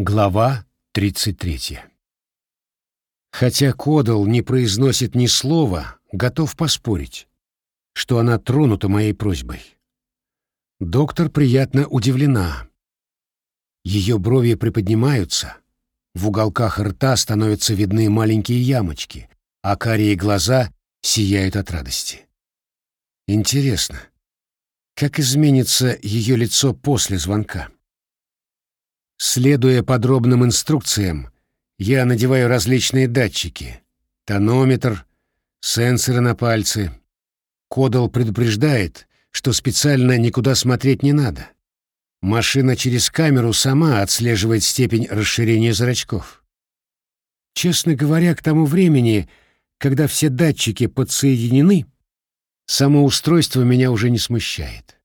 Глава 33. Хотя Кодал не произносит ни слова, готов поспорить, что она тронута моей просьбой. Доктор приятно удивлена. Ее брови приподнимаются, в уголках рта становятся видны маленькие ямочки, а карие глаза сияют от радости. Интересно, как изменится ее лицо после звонка? Следуя подробным инструкциям, я надеваю различные датчики, тонометр, сенсоры на пальцы. Кодал предупреждает, что специально никуда смотреть не надо. Машина через камеру сама отслеживает степень расширения зрачков. Честно говоря, к тому времени, когда все датчики подсоединены, само устройство меня уже не смущает.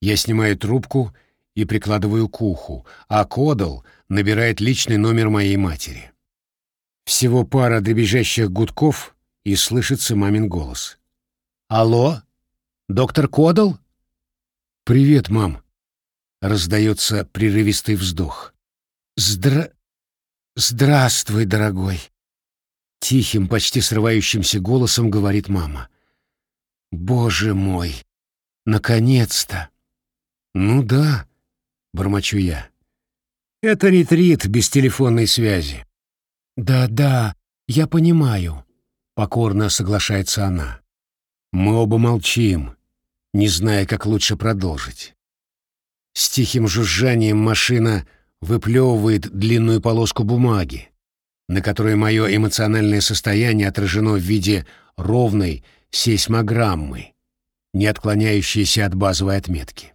Я снимаю трубку и прикладываю к уху, а Кодал набирает личный номер моей матери. Всего пара дребезжащих гудков, и слышится мамин голос. «Алло? Доктор Кодал?» «Привет, мам!» Раздается прерывистый вздох. «Здра... Здравствуй, дорогой!» Тихим, почти срывающимся голосом говорит мама. «Боже мой! Наконец-то!» «Ну да», — бормочу я. «Это ретрит без телефонной связи». «Да-да, я понимаю», — покорно соглашается она. Мы оба молчим, не зная, как лучше продолжить. С тихим жужжанием машина выплевывает длинную полоску бумаги, на которой мое эмоциональное состояние отражено в виде ровной сейсмограммы, не отклоняющейся от базовой отметки.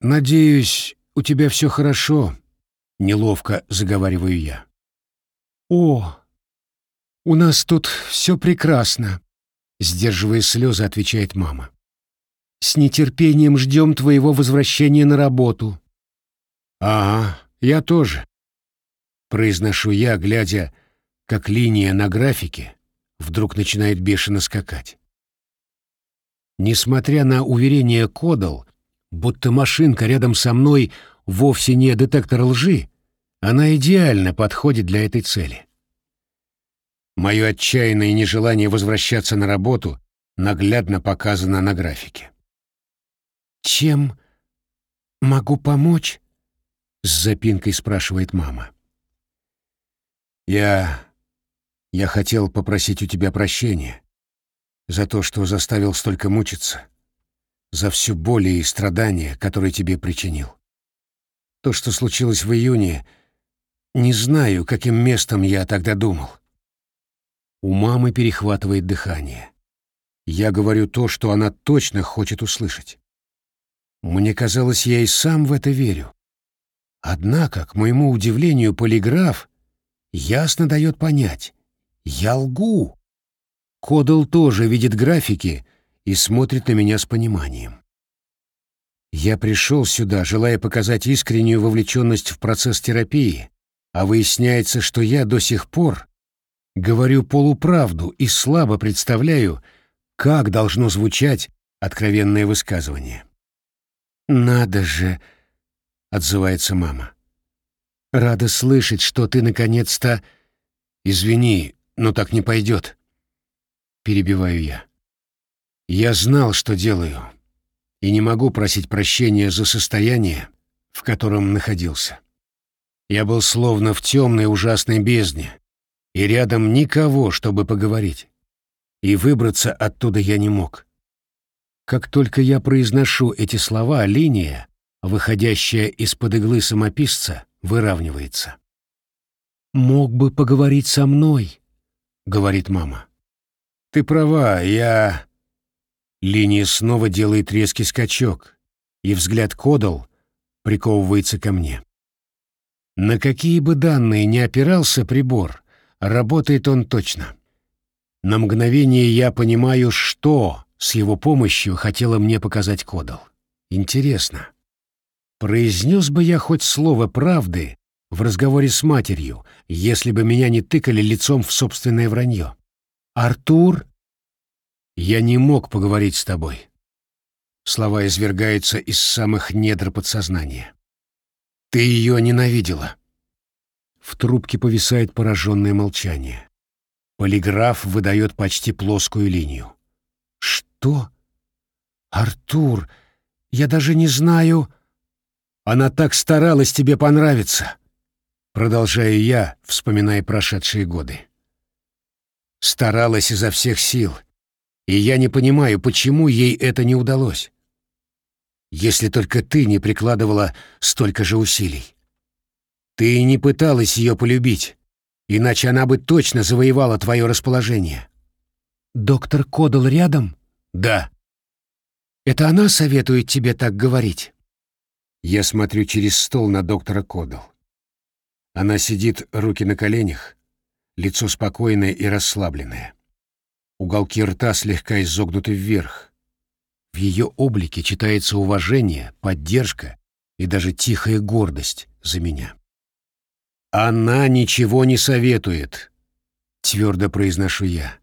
«Надеюсь, у тебя все хорошо», — неловко заговариваю я. «О, у нас тут все прекрасно», — сдерживая слезы, отвечает мама. «С нетерпением ждем твоего возвращения на работу». «Ага, я тоже», — произношу я, глядя, как линия на графике вдруг начинает бешено скакать. Несмотря на уверение Кодал, будто машинка рядом со мной вовсе не детектор лжи, она идеально подходит для этой цели. Мое отчаянное нежелание возвращаться на работу наглядно показано на графике. «Чем могу помочь?» — с запинкой спрашивает мама. «Я... я хотел попросить у тебя прощения за то, что заставил столько мучиться за всю боль и страдания, которые тебе причинил. То, что случилось в июне, не знаю, каким местом я тогда думал. У мамы перехватывает дыхание. Я говорю то, что она точно хочет услышать. Мне казалось, я и сам в это верю. Однако, к моему удивлению, полиграф ясно дает понять. Я лгу. Кодал тоже видит графики, и смотрит на меня с пониманием. Я пришел сюда, желая показать искреннюю вовлеченность в процесс терапии, а выясняется, что я до сих пор говорю полуправду и слабо представляю, как должно звучать откровенное высказывание. «Надо же!» — отзывается мама. «Рада слышать, что ты наконец-то...» «Извини, но так не пойдет», — перебиваю я. Я знал, что делаю, и не могу просить прощения за состояние, в котором находился. Я был словно в темной ужасной бездне, и рядом никого, чтобы поговорить. И выбраться оттуда я не мог. Как только я произношу эти слова, линия, выходящая из-под иглы самописца, выравнивается. «Мог бы поговорить со мной», — говорит мама. «Ты права, я...» Линия снова делает резкий скачок, и взгляд Кодал приковывается ко мне. На какие бы данные ни опирался прибор, работает он точно. На мгновение я понимаю, что с его помощью хотела мне показать Кодал. Интересно, произнес бы я хоть слово правды в разговоре с матерью, если бы меня не тыкали лицом в собственное вранье? Артур я не мог поговорить с тобой. Слова извергаются из самых недр подсознания. Ты ее ненавидела. В трубке повисает пораженное молчание. Полиграф выдает почти плоскую линию. Что? Артур, я даже не знаю... Она так старалась тебе понравиться. Продолжаю я, вспоминая прошедшие годы. Старалась изо всех сил, и я не понимаю, почему ей это не удалось. Если только ты не прикладывала столько же усилий. Ты не пыталась ее полюбить, иначе она бы точно завоевала твое расположение. Доктор Кодал рядом? Да. Это она советует тебе так говорить? Я смотрю через стол на доктора Кодал. Она сидит, руки на коленях, лицо спокойное и расслабленное. Уголки рта слегка изогнуты вверх. В ее облике читается уважение, поддержка и даже тихая гордость за меня. «Она ничего не советует», — твердо произношу я.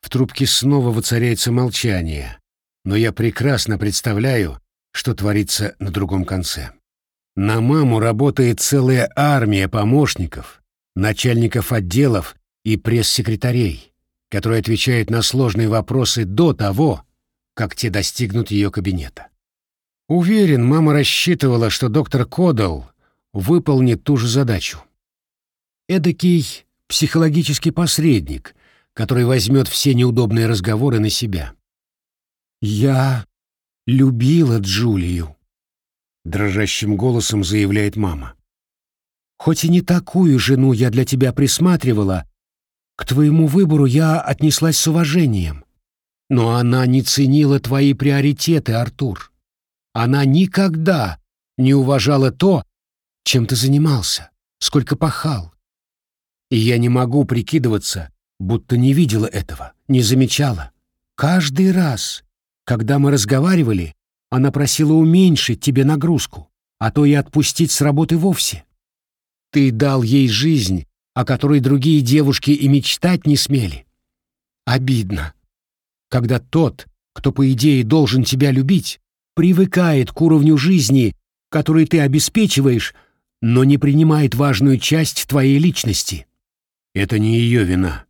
В трубке снова воцаряется молчание, но я прекрасно представляю, что творится на другом конце. На маму работает целая армия помощников, начальников отделов и пресс-секретарей, которые отвечают на сложные вопросы до того, как те достигнут ее кабинета. Уверен, мама рассчитывала, что доктор Кодал выполнит ту же задачу. Эдакий психологический посредник, который возьмет все неудобные разговоры на себя. «Я любила Джулию», — дрожащим голосом заявляет мама. «Хоть и не такую жену я для тебя присматривала, к твоему выбору я отнеслась с уважением. Но она не ценила твои приоритеты, Артур. Она никогда не уважала то, чем ты занимался, сколько пахал. И я не могу прикидываться, будто не видела этого, не замечала. Каждый раз, когда мы разговаривали, она просила уменьшить тебе нагрузку, а то и отпустить с работы вовсе. Ты дал ей жизнь, о которой другие девушки и мечтать не смели. Обидно, когда тот, кто, по идее, должен тебя любить, привыкает к уровню жизни, который ты обеспечиваешь, но не принимает важную часть твоей личности. Это не ее вина.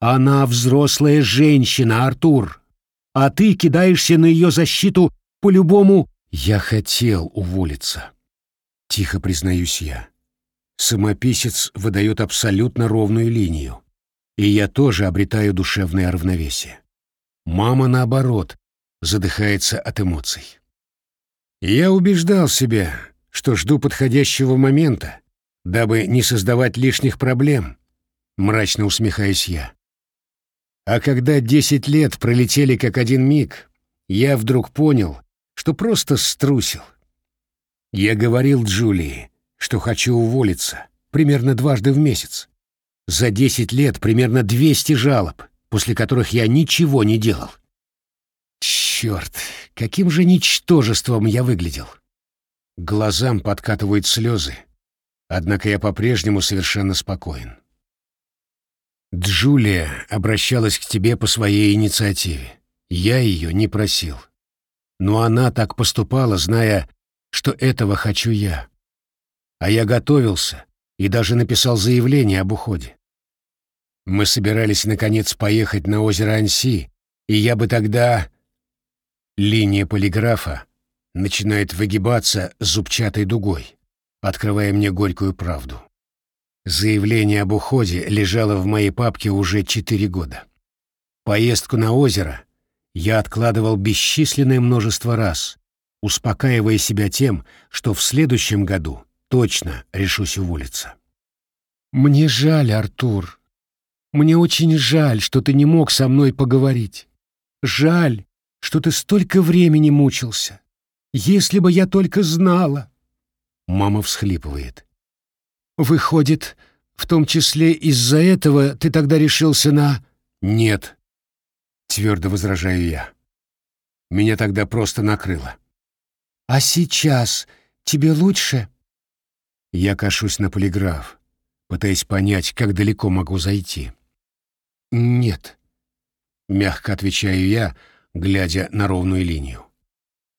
Она взрослая женщина, Артур. А ты кидаешься на ее защиту по-любому... Я хотел уволиться. Тихо признаюсь я. Самописец выдает абсолютно ровную линию. И я тоже обретаю душевное равновесие. Мама, наоборот, задыхается от эмоций. Я убеждал себя, что жду подходящего момента, дабы не создавать лишних проблем, мрачно усмехаюсь я. А когда десять лет пролетели как один миг, я вдруг понял, что просто струсил. Я говорил Джулии, что хочу уволиться, примерно дважды в месяц. За десять лет примерно двести жалоб, после которых я ничего не делал. Черт, каким же ничтожеством я выглядел глазам подкатывают слезы, однако я по-прежнему совершенно спокоен. Джулия обращалась к тебе по своей инициативе. Я ее не просил. Но она так поступала, зная, что этого хочу я. А я готовился и даже написал заявление об уходе. Мы собирались, наконец, поехать на озеро Анси, и я бы тогда... Линия полиграфа начинает выгибаться зубчатой дугой, открывая мне горькую правду. Заявление об уходе лежало в моей папке уже четыре года. Поездку на озеро я откладывал бесчисленное множество раз, успокаивая себя тем, что в следующем году точно решусь уволиться. «Мне жаль, Артур. Мне очень жаль, что ты не мог со мной поговорить. Жаль, что ты столько времени мучился. Если бы я только знала. Мама всхлипывает. Выходит, в том числе из-за этого ты тогда решился на... Нет, твердо возражаю я. Меня тогда просто накрыло. А сейчас тебе лучше? Я кашусь на полиграф, пытаясь понять, как далеко могу зайти. Нет, мягко отвечаю я, глядя на ровную линию.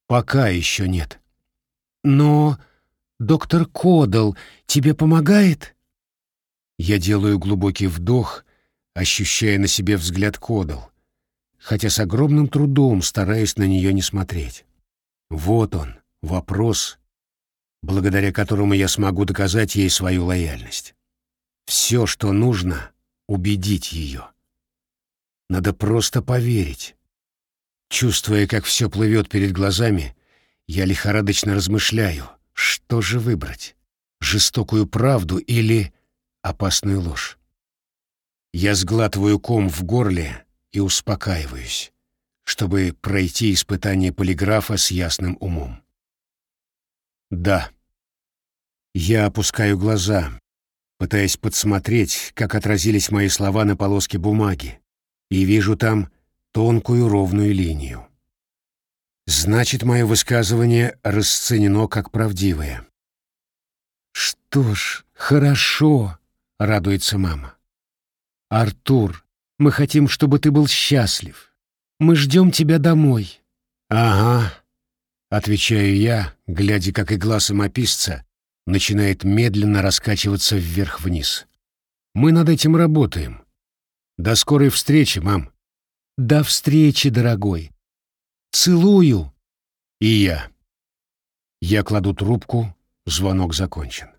Пока еще нет. Но доктор Кодал тебе помогает?» Я делаю глубокий вдох, ощущая на себе взгляд Кодал, хотя с огромным трудом стараюсь на нее не смотреть. Вот он, вопрос, благодаря которому я смогу доказать ей свою лояльность. Все, что нужно, убедить ее. Надо просто поверить. Чувствуя, как все плывет перед глазами, я лихорадочно размышляю, что же выбрать — жестокую правду или опасную ложь. Я сглатываю ком в горле и успокаиваюсь, чтобы пройти испытание полиграфа с ясным умом. Да. Я опускаю глаза, пытаясь подсмотреть, как отразились мои слова на полоске бумаги, и вижу там тонкую ровную линию. Значит, мое высказывание расценено как правдивое. «Что ж, хорошо», — радуется мама. «Артур, мы хотим, чтобы ты был счастлив. Мы ждем тебя домой». «Ага», — отвечаю я, глядя, как игла самописца начинает медленно раскачиваться вверх-вниз. «Мы над этим работаем. До скорой встречи, мам». «До встречи, дорогой. Целую». «И я». Я кладу трубку, звонок закончен.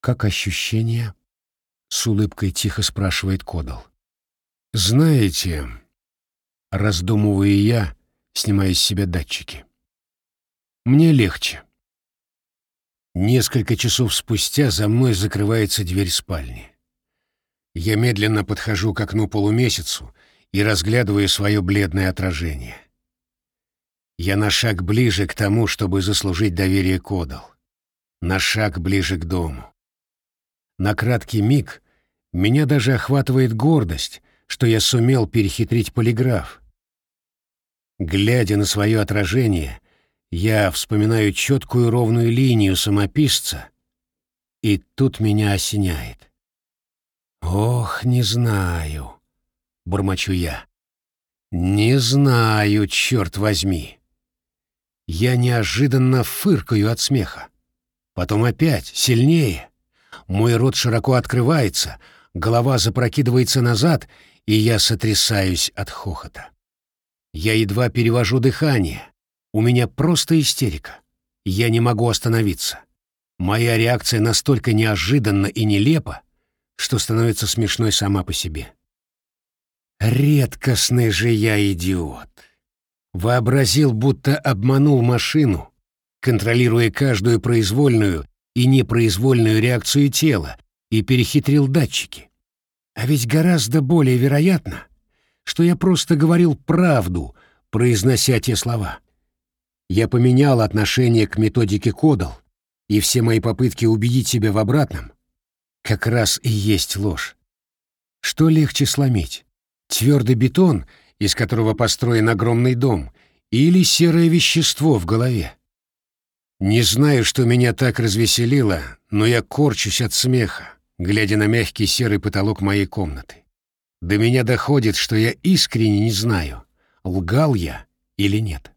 «Как ощущения?» — с улыбкой тихо спрашивает Кодал. «Знаете...» — раздумываю я, снимая с себя датчики. «Мне легче». Несколько часов спустя за мной закрывается дверь спальни. Я медленно подхожу к окну полумесяцу и разглядываю свое бледное отражение. Я на шаг ближе к тому, чтобы заслужить доверие Кодал. На шаг ближе к дому. На краткий миг меня даже охватывает гордость, что я сумел перехитрить полиграф. Глядя на свое отражение, я вспоминаю четкую ровную линию самописца, и тут меня осеняет. «Ох, не знаю», — бормочу я. «Не знаю, черт возьми». Я неожиданно фыркаю от смеха. Потом опять, сильнее. Мой рот широко открывается, голова запрокидывается назад, и я сотрясаюсь от хохота. Я едва перевожу дыхание. У меня просто истерика. Я не могу остановиться. Моя реакция настолько неожиданна и нелепа, что становится смешной сама по себе. Редкостный же я идиот. Вообразил, будто обманул машину, контролируя каждую произвольную и непроизвольную реакцию тела, и перехитрил датчики. А ведь гораздо более вероятно, что я просто говорил правду, произнося те слова. Я поменял отношение к методике Кодал, и все мои попытки убедить себя в обратном как раз и есть ложь. Что легче сломить? Твердый бетон, из которого построен огромный дом, или серое вещество в голове? Не знаю, что меня так развеселило, но я корчусь от смеха, глядя на мягкий серый потолок моей комнаты. До меня доходит, что я искренне не знаю, лгал я или нет.